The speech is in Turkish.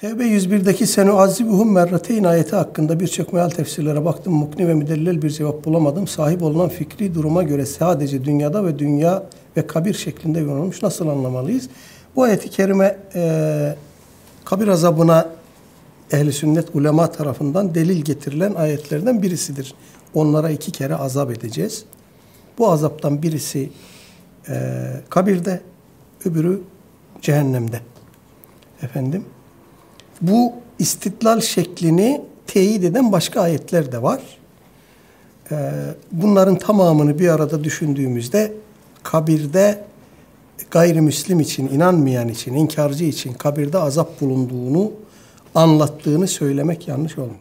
Tevbe 101'deki senu azibuhum merrateyn ayeti hakkında birçok meal tefsirlere baktım. Mukni ve müdellel bir cevap bulamadım. Sahip olunan fikri duruma göre sadece dünyada ve dünya ve kabir şeklinde yorulmuş. Nasıl anlamalıyız? Bu ayeti kerime e, kabir azabına ehli sünnet ulema tarafından delil getirilen ayetlerden birisidir. Onlara iki kere azap edeceğiz. Bu azaptan birisi e, kabirde, öbürü cehennemde. Efendim, bu istitlal şeklini teyit eden başka ayetler de var. Ee, bunların tamamını bir arada düşündüğümüzde kabirde gayrimüslim için, inanmayan için, inkarcı için kabirde azap bulunduğunu anlattığını söylemek yanlış olmaz.